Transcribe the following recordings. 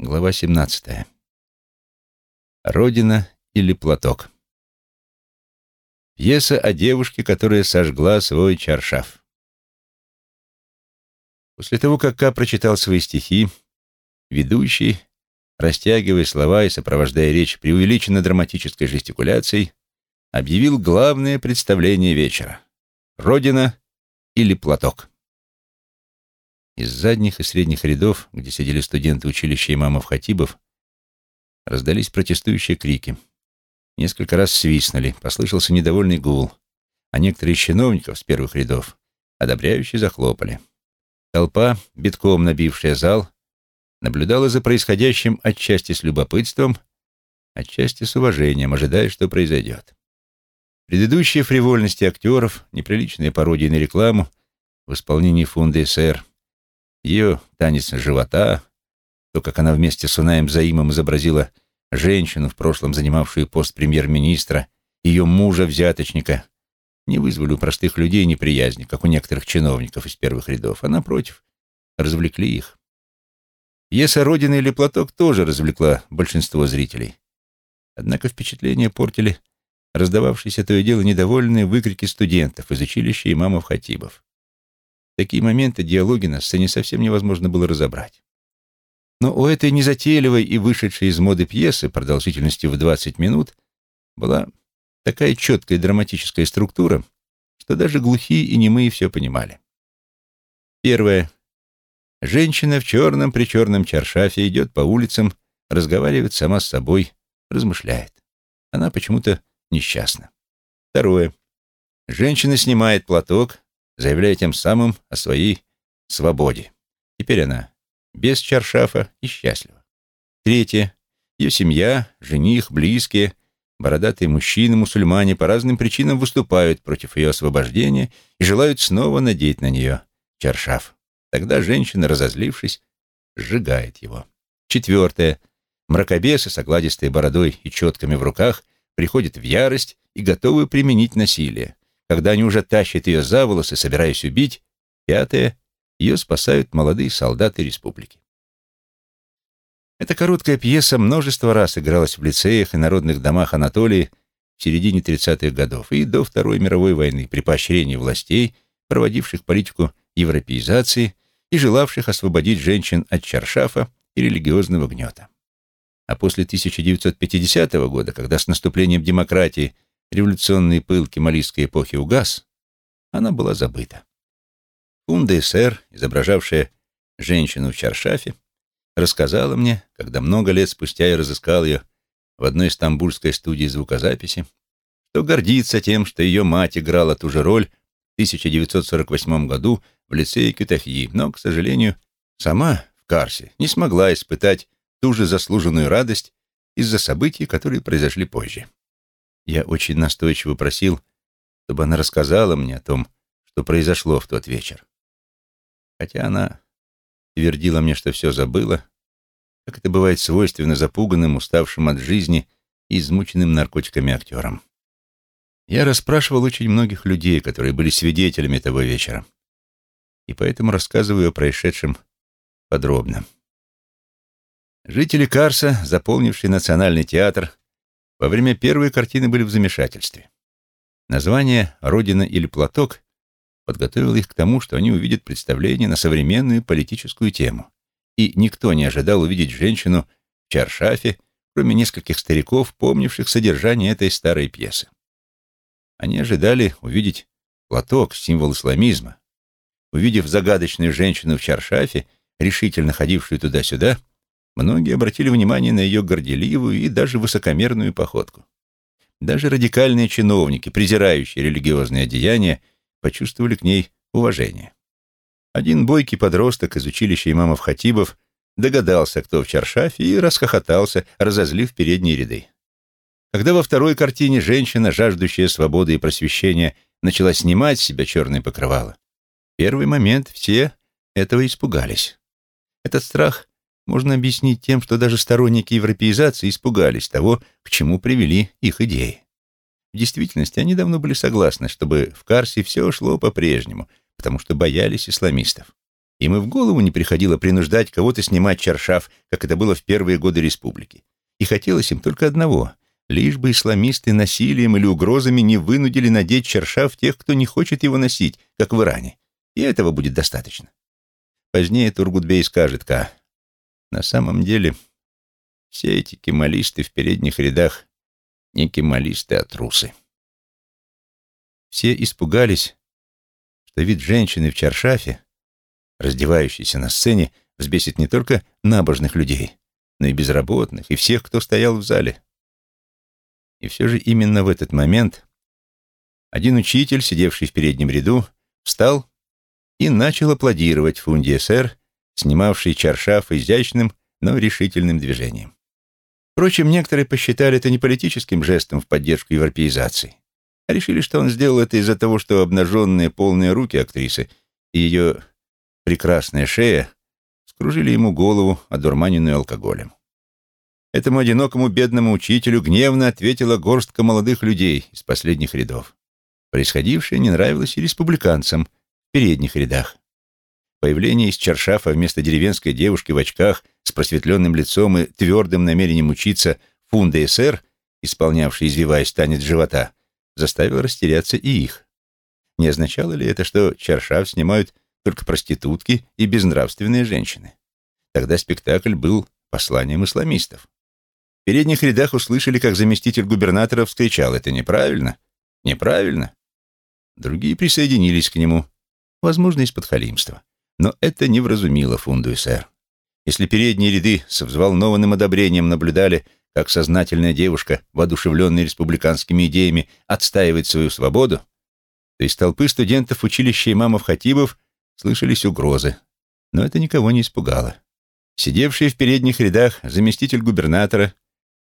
Глава 17. Родина или платок. Пьеса о девушке, которая сожгла свой чаршаф. После того, как Ка прочитал свои стихи, ведущий, растягивая слова и сопровождая речь преувеличенно драматической жестикуляцией, объявил главное представление вечера — «Родина или платок». Из задних и средних рядов, где сидели студенты училища имамов Хатибов, раздались протестующие крики. Несколько раз свистнули, послышался недовольный гул, а некоторые из чиновников с первых рядов одобряющие захлопали. Толпа, битком набившая зал, наблюдала за происходящим отчасти с любопытством, отчасти с уважением, ожидая, что произойдет. Предыдущие фривольности актеров, неприличные пародии на рекламу в исполнении фунда СР, ее танец живота, то, как она вместе с Унаем Заимом изобразила женщину, в прошлом занимавшую пост премьер-министра, ее мужа-взяточника, не вызвали у простых людей неприязни, как у некоторых чиновников из первых рядов, а, напротив, развлекли их. Пьеса «Родина или платок» тоже развлекла большинство зрителей. Однако впечатление портили раздававшиеся то и дело недовольные выкрики студентов из училища имамов Хатибов такие моменты диалоги на сцене совсем невозможно было разобрать. Но у этой незатейливой и вышедшей из моды пьесы продолжительностью в 20 минут была такая четкая драматическая структура, что даже глухие и немые все понимали. Первое. Женщина в черном причерном чаршафе идет по улицам, разговаривает сама с собой, размышляет. Она почему-то несчастна. Второе. Женщина снимает платок, заявляя тем самым о своей свободе. Теперь она без чаршафа и счастлива. Третье. Ее семья, жених, близкие, бородатые мужчины, мусульмане по разным причинам выступают против ее освобождения и желают снова надеть на нее чаршаф. Тогда женщина, разозлившись, сжигает его. Четвертое. Мракобесы с огладистой бородой и четками в руках приходят в ярость и готовы применить насилие. Когда они уже тащат ее за волосы, собираясь убить, пятое, ее спасают молодые солдаты республики. Эта короткая пьеса множество раз игралась в лицеях и народных домах Анатолии в середине 30-х годов и до Второй мировой войны при поощрении властей, проводивших политику европеизации и желавших освободить женщин от чаршафа и религиозного гнета. А после 1950 года, когда с наступлением демократии – революционные пылки малийской эпохи угас, она была забыта. Фунда СР, изображавшая женщину в чаршафе, рассказала мне, когда много лет спустя я разыскал ее в одной стамбульской студии звукозаписи, что гордится тем, что ее мать играла ту же роль в 1948 году в лицее Кютахьи, но, к сожалению, сама в Карсе не смогла испытать ту же заслуженную радость из-за событий, которые произошли позже. Я очень настойчиво просил, чтобы она рассказала мне о том, что произошло в тот вечер. Хотя она твердила мне, что все забыла, как это бывает свойственно запуганным, уставшим от жизни и измученным наркотиками актерам. Я расспрашивал очень многих людей, которые были свидетелями того вечера, и поэтому рассказываю о происшедшем подробно. Жители Карса, заполнившие национальный театр, во время первой картины были в замешательстве. Название «Родина или платок» подготовило их к тому, что они увидят представление на современную политическую тему. И никто не ожидал увидеть женщину в чаршафе, кроме нескольких стариков, помнивших содержание этой старой пьесы. Они ожидали увидеть платок, символ исламизма. Увидев загадочную женщину в чаршафе, решительно ходившую туда-сюда, Многие обратили внимание на ее горделивую и даже высокомерную походку. Даже радикальные чиновники, презирающие религиозные одеяния, почувствовали к ней уважение. Один бойкий подросток из училища имамов Хатибов догадался, кто в чаршафе, и расхохотался, разозлив передние ряды. Когда во второй картине женщина, жаждущая свободы и просвещения, начала снимать с себя черное покрывало, в первый момент все этого испугались. Этот страх можно объяснить тем, что даже сторонники европеизации испугались того, к чему привели их идеи. В действительности они давно были согласны, чтобы в Карсе все шло по-прежнему, потому что боялись исламистов. Им и в голову не приходило принуждать кого-то снимать чаршав, как это было в первые годы республики. И хотелось им только одного — лишь бы исламисты насилием или угрозами не вынудили надеть чаршав тех, кто не хочет его носить, как в Иране. И этого будет достаточно. Позднее Тургутбей скажет Ка, на самом деле все эти кемалисты в передних рядах не кемалисты, а трусы. Все испугались, что вид женщины в чаршафе, раздевающейся на сцене, взбесит не только набожных людей, но и безработных, и всех, кто стоял в зале. И все же именно в этот момент один учитель, сидевший в переднем ряду, встал и начал аплодировать Фунди СР, снимавший чаршаф изящным, но решительным движением. Впрочем, некоторые посчитали это не политическим жестом в поддержку европеизации, а решили, что он сделал это из-за того, что обнаженные полные руки актрисы и ее прекрасная шея скружили ему голову, одурманенную алкоголем. Этому одинокому бедному учителю гневно ответила горстка молодых людей из последних рядов. Происходившее не нравилось и республиканцам в передних рядах. Появление из Чаршафа вместо деревенской девушки в очках с просветленным лицом и твердым намерением учиться фунда СР, исполнявший, извиваясь, танец живота, заставило растеряться и их. Не означало ли это, что Чаршаф снимают только проститутки и безнравственные женщины? Тогда спектакль был посланием исламистов передних рядах услышали, как заместитель губернатора вскричал «Это неправильно! Неправильно!» Другие присоединились к нему, возможно, из-под халимства. Но это не вразумило фунду СР. Если передние ряды со взволнованным одобрением наблюдали, как сознательная девушка, воодушевленная республиканскими идеями, отстаивает свою свободу, то из толпы студентов училища имамов-хатибов слышались угрозы. Но это никого не испугало. Сидевший в передних рядах заместитель губернатора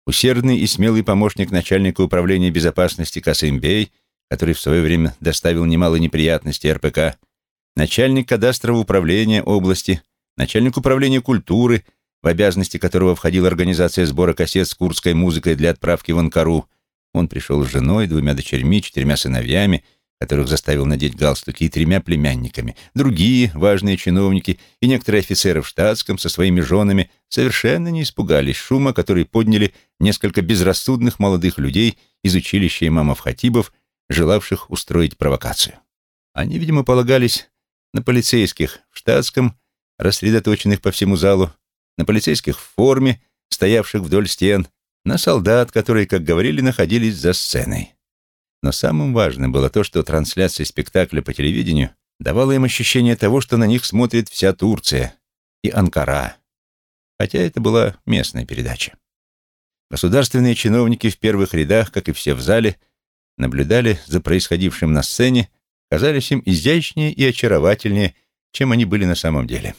Усердный и смелый помощник начальника управления безопасности Касымбей, который в свое время доставил немало неприятностей РПК, начальник кадастрового управления области, начальник управления культуры, в обязанности которого входила организация сбора кассет с курдской музыкой для отправки в Анкару. Он пришел с женой, двумя дочерьми, четырьмя сыновьями которых заставил надеть галстуки, и тремя племянниками. Другие важные чиновники и некоторые офицеры в штатском со своими женами совершенно не испугались шума, который подняли несколько безрассудных молодых людей из училища имамов-хатибов, желавших устроить провокацию. Они, видимо, полагались на полицейских в штатском, рассредоточенных по всему залу, на полицейских в форме, стоявших вдоль стен, на солдат, которые, как говорили, находились за сценой. Но самым важным было то, что трансляция спектакля по телевидению давала им ощущение того, что на них смотрит вся Турция и Анкара, хотя это была местная передача. Государственные чиновники в первых рядах, как и все в зале, наблюдали за происходившим на сцене, казались им изящнее и очаровательнее, чем они были на самом деле.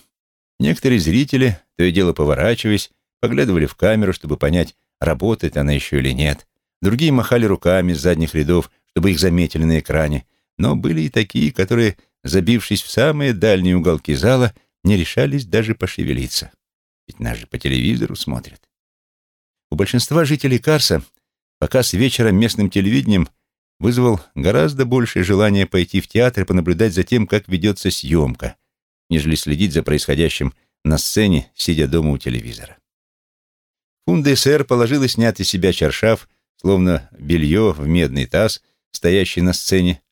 Некоторые зрители, то и дело поворачиваясь, поглядывали в камеру, чтобы понять, работает она еще или нет, Другие махали руками с задних рядов, чтобы их заметили на экране. Но были и такие, которые, забившись в самые дальние уголки зала, не решались даже пошевелиться. Ведь нас же по телевизору смотрят. У большинства жителей Карса показ вечера местным телевидением вызвал гораздо большее желание пойти в театр и понаблюдать за тем, как ведется съемка, нежели следить за происходящим на сцене, сидя дома у телевизора. Фунда СР положила снятый себя чаршав словно белье в медный таз, стоящий на сцене,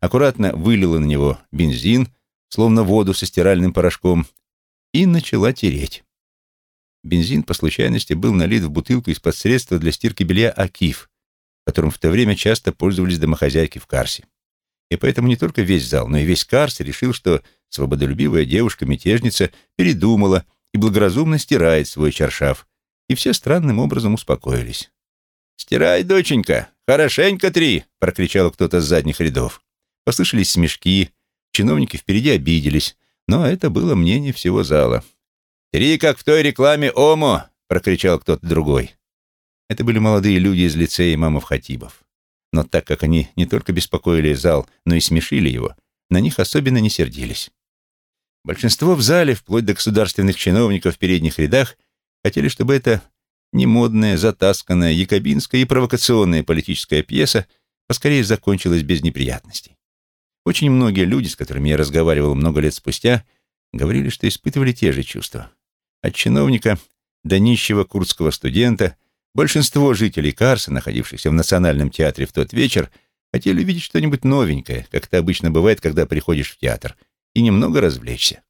аккуратно вылила на него бензин, словно воду со стиральным порошком, и начала тереть. Бензин по случайности был налит в бутылку из-под средства для стирки белья «Акиф», которым в то время часто пользовались домохозяйки в Карсе. И поэтому не только весь зал, но и весь Карс решил, что свободолюбивая девушка-мятежница передумала и благоразумно стирает свой чаршав, и все странным образом успокоились. «Стирай, доченька, хорошенько три!» — прокричал кто-то с задних рядов. Послышались смешки, чиновники впереди обиделись, но это было мнение всего зала. «Три, как в той рекламе Омо!» — прокричал кто-то другой. Это были молодые люди из лицея имамов Хатибов. Но так как они не только беспокоили зал, но и смешили его, на них особенно не сердились. Большинство в зале, вплоть до государственных чиновников в передних рядах, хотели, чтобы это немодная, затасканная, якобинская и провокационная политическая пьеса поскорее закончилась без неприятностей. Очень многие люди, с которыми я разговаривал много лет спустя, говорили, что испытывали те же чувства. От чиновника до нищего курдского студента большинство жителей Карса, находившихся в Национальном театре в тот вечер, хотели увидеть что-нибудь новенькое, как это обычно бывает, когда приходишь в театр, и немного развлечься.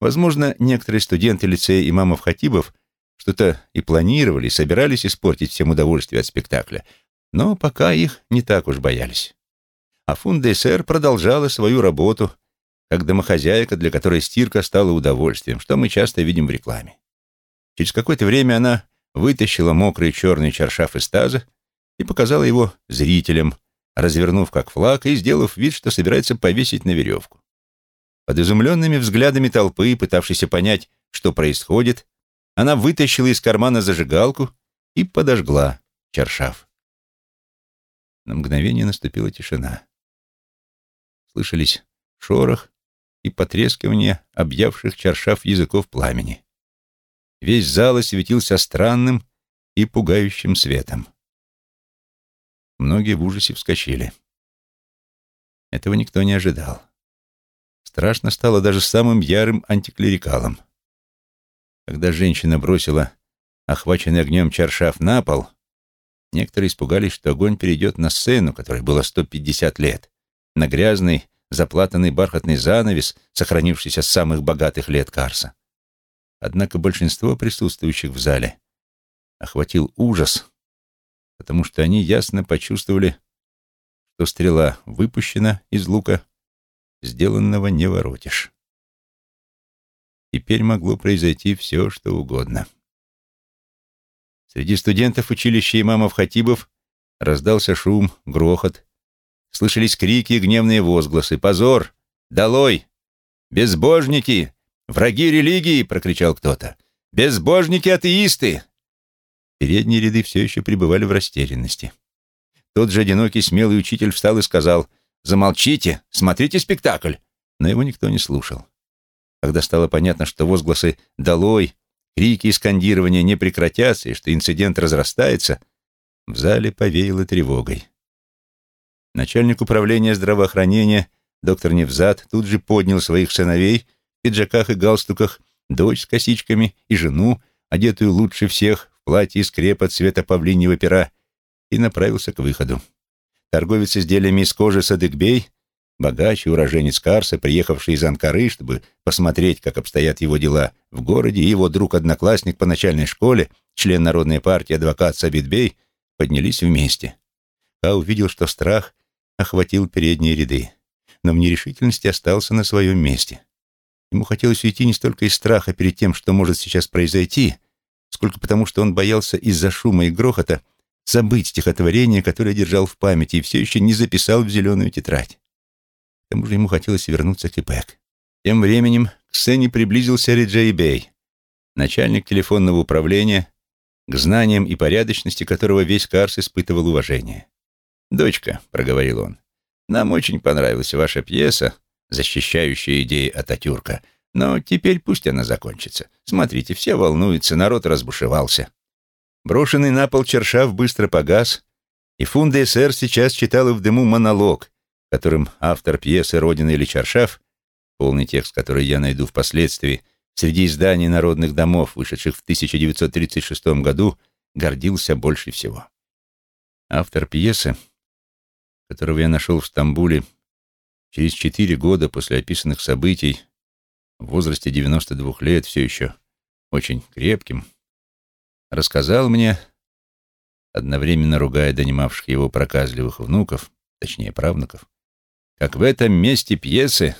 Возможно, некоторые студенты лицея имамов Хатибов что-то и планировали, и собирались испортить всем удовольствие от спектакля, но пока их не так уж боялись. А Фундесер продолжала свою работу, как домохозяйка, для которой стирка стала удовольствием, что мы часто видим в рекламе. Через какое-то время она вытащила мокрый черный чаршаф из таза и показала его зрителям, развернув как флаг и сделав вид, что собирается повесить на веревку. Под изумленными взглядами толпы, пытавшейся понять, что происходит, она вытащила из кармана зажигалку и подожгла чаршаф. На мгновение наступила тишина. Слышались шорох и потрескивание объявших чаршаф языков пламени. Весь зал осветился странным и пугающим светом. Многие в ужасе вскочили. Этого никто не ожидал. Страшно стало даже самым ярым антиклерикалом. Когда женщина бросила охваченный огнем чаршаф на пол, некоторые испугались, что огонь перейдет на сцену, которой было 150 лет, на грязный, заплатанный бархатный занавес, сохранившийся с самых богатых лет Карса. Однако большинство присутствующих в зале охватил ужас, потому что они ясно почувствовали, что стрела выпущена из лука, сделанного не воротишь. Теперь могло произойти все, что угодно. Среди студентов училища имамов Хатибов раздался шум, грохот. Слышались крики и гневные возгласы. «Позор! Долой! Безбожники! «Враги религии!» — прокричал кто-то. «Безбожники-атеисты!» Передние ряды все еще пребывали в растерянности. Тот же одинокий смелый учитель встал и сказал «Замолчите! Смотрите спектакль!» Но его никто не слушал. Когда стало понятно, что возгласы «Долой!», крики и скандирования не прекратятся и что инцидент разрастается, в зале повеяло тревогой. Начальник управления здравоохранения, доктор Невзат, тут же поднял своих сыновей — пиджаках и галстуках, дочь с косичками и жену, одетую лучше всех в платье из крепа цвета павлиньего пера, и направился к выходу. Торговец изделиями из кожи Садыкбей, богач и уроженец Карса, приехавший из Анкары, чтобы посмотреть, как обстоят его дела в городе, и его друг-одноклассник по начальной школе, член Народной партии адвокат Сабитбей, поднялись вместе. Ка увидел, что страх охватил передние ряды, но в нерешительности остался на своем месте. Ему хотелось уйти не столько из страха перед тем, что может сейчас произойти, сколько потому, что он боялся из-за шума и грохота забыть стихотворение, которое держал в памяти и все еще не записал в зеленую тетрадь. К тому же ему хотелось вернуться к Ипек. Тем временем к сцене приблизился Риджей Бей, начальник телефонного управления, к знаниям и порядочности которого весь Карс испытывал уважение. «Дочка», — проговорил он, — «нам очень понравилась ваша пьеса, защищающая идеи Ататюрка. Но теперь пусть она закончится. Смотрите, все волнуются, народ разбушевался. Брошенный на пол чершав быстро погас, и Фунда СР сейчас читала в дыму монолог, которым автор пьесы «Родина или Чаршав», полный текст, который я найду впоследствии, среди изданий народных домов, вышедших в 1936 году, гордился больше всего. Автор пьесы, которого я нашел в Стамбуле Через четыре года после описанных событий, в возрасте 92 лет, все еще очень крепким, рассказал мне, одновременно ругая донимавших его проказливых внуков, точнее правнуков, как в этом месте пьесы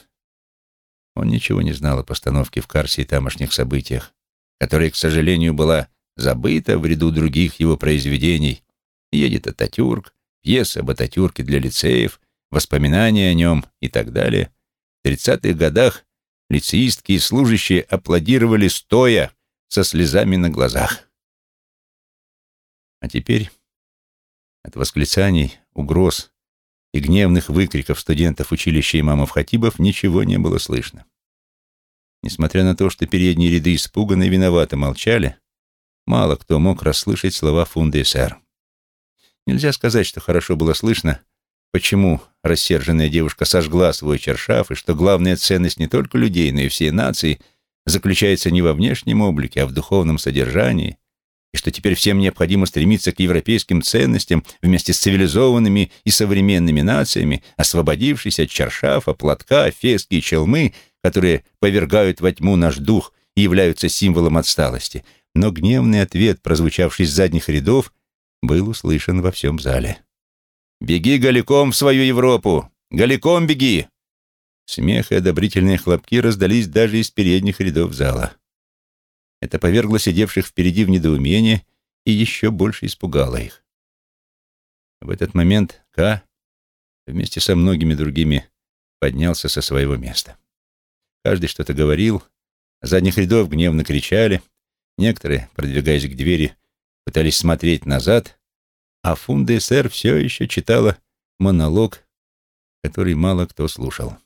он ничего не знал о постановке в Карсе и тамошних событиях, которая, к сожалению, была забыта в ряду других его произведений. Едет Ататюрк, пьеса об Ататюрке для лицеев — воспоминания о нем и так далее, в 30-х годах лицеистки и служащие аплодировали стоя со слезами на глазах. А теперь от восклицаний, угроз и гневных выкриков студентов училища имамов Хатибов ничего не было слышно. Несмотря на то, что передние ряды испуганно и виновато молчали, мало кто мог расслышать слова Фунды СР. Нельзя сказать, что хорошо было слышно почему рассерженная девушка сожгла свой чершаф, и что главная ценность не только людей, но и всей нации заключается не во внешнем облике, а в духовном содержании, и что теперь всем необходимо стремиться к европейским ценностям вместе с цивилизованными и современными нациями, освободившись от чершафа, платка, фески и челмы, которые повергают во тьму наш дух и являются символом отсталости. Но гневный ответ, прозвучавший с задних рядов, был услышан во всем зале. «Беги голиком в свою Европу! Голиком беги!» Смех и одобрительные хлопки раздались даже из передних рядов зала. Это повергло сидевших впереди в недоумение и еще больше испугало их. В этот момент К вместе со многими другими поднялся со своего места. Каждый что-то говорил, задних рядов гневно кричали, некоторые, продвигаясь к двери, пытались смотреть назад, а Фунда СР все еще читала монолог, который мало кто слушал.